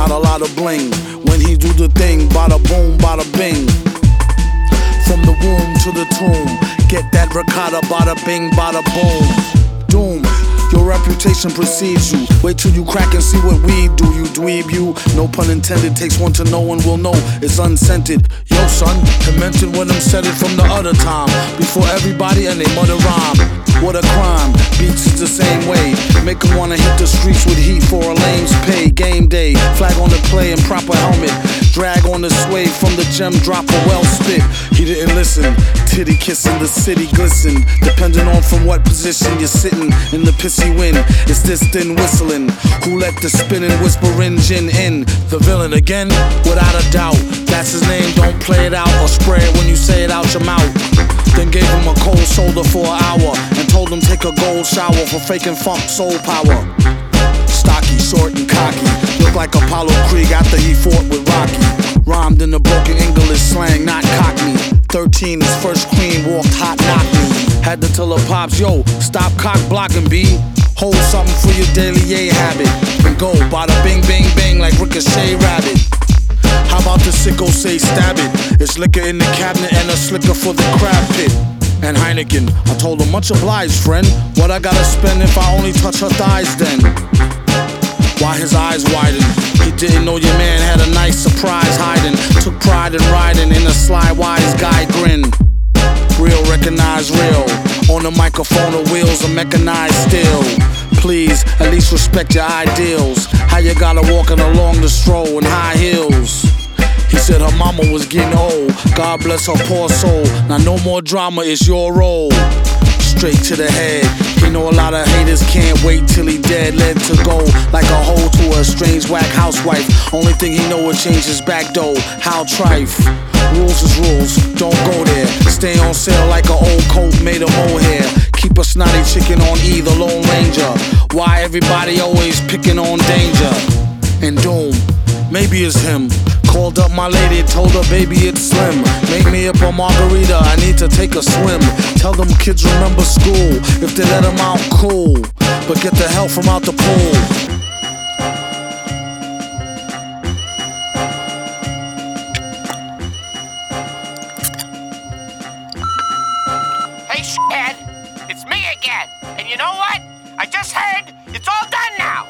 not a lot of bling. When he do the thing, bada boom, bada bing. From the womb to the tomb, get that ricotta, bada bing, bada boom. Doom. Your reputation precedes you. Wait till you crack and see what we do. You dweeb, you. No pun intended. Takes one to know one will know. It's unscented. Yo, son, mentioned when I'm said it from the other time. Before everybody and they mother rhyme. What a crime. Beats is the same way. Make 'em wanna hit the streets with heat for a lame's pay. Game day. Flag on the play and proper helmet. Drag on the sway from the gem drop a well spit. He didn't listen. Titty kissing the city glisten. Depending on from what position you're sitting in the pissy wind. It's this thin whistling. Who let the spinning whisper engine in? The villain again? Without a doubt. That's his name. Don't play it out or spray it when you say it out your mouth. Then gave him a cold shoulder for an hour and told him take a gold shower for faking funk soul power. Stocky, short and cocky, looked like Apollo Creed after he fought with Rocky. Rhymed in the broken English slang, not cockney. 13, his first queen walked hot, knock me. Had to tell her pops, yo, stop cock blocking, B. Hold something for your daily A habit. And go, bada bing, bing, bang, like Ricochet Rabbit. How about the sicko say stab it? It's liquor in the cabinet and a slicker for the crab pit. And Heineken, I told him much obliged, friend. What I gotta spend if I only touch her thighs then? Why his eyes widened? He didn't know your man had a nice surprise hiding. Took pride in riding in a sly wise guy grin. Real recognize real. On the microphone, the wheels are mechanized still. Please, at least respect your ideals. How you gotta walking along the stroll in high heels. Said her mama was getting old. God bless her poor soul. Now no more drama, it's your role. Straight to the head. He know a lot of haters can't wait till he dead. Led to go like a hoe to a strange whack housewife. Only thing he know will change his back though. How trife. Rules is rules, don't go there. Stay on sale like an old coat made of mohair. Keep a snotty chicken on either Lone Ranger. Why everybody always picking on danger? And doom, maybe it's him. Called up my lady, told her baby it's slim. Make me up a margarita, I need to take a swim. Tell them kids remember school. If they let them out, cool. But get the hell from out the pool. Hey, shithead, it's me again. And you know what? I just heard it's all done now.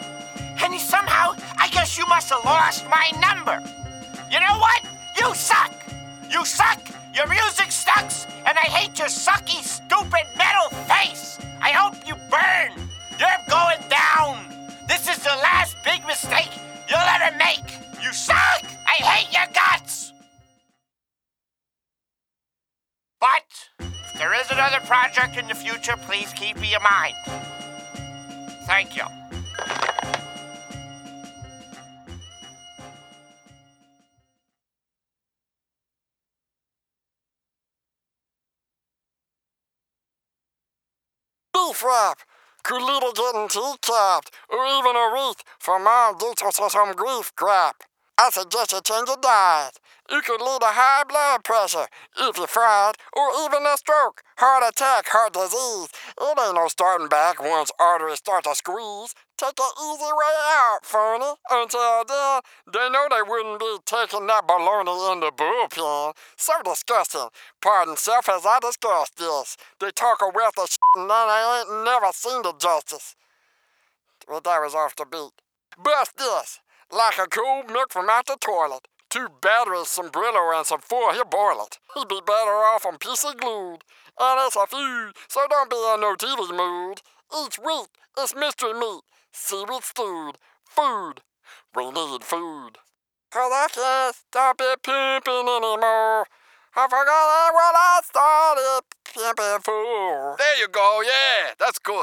And somehow, I guess you must have lost my number. You know what? You suck. You suck. Your music sucks. And I hate your sucky, stupid metal face. I hope you burn. You're going down. This is the last big mistake you'll ever make. You suck. I hate your guts. But if there is another project in the future, please keep me in mind. Thank you. Could little getting tea-capped, or even a wreath for mom gets us some grief crap. I suggest you change your diet. It could lead to high blood pressure if you're fried, or even a stroke, heart attack, heart disease. It ain't no starting back once arteries start to squeeze. Take an easy way out, Fernie. Until then, they know they wouldn't be taking that baloney in the bullpen. So disgusting. Pardon self as I discuss this. They talk a wealth of shit and I ain't never seen the justice. Well, that was off the beat. Bust this, like a cold milk from out the toilet. Two batteries, some Brillo, and some four, he'll boil it. He'd be better off on PC glued. And it's a food, so don't be in no TV mood. Each week, it's mystery meat, seaweed stewed, food. We need food. Cause I can't stop it pimping anymore. I forgot what I started pimping for. There you go. Yeah, that's good.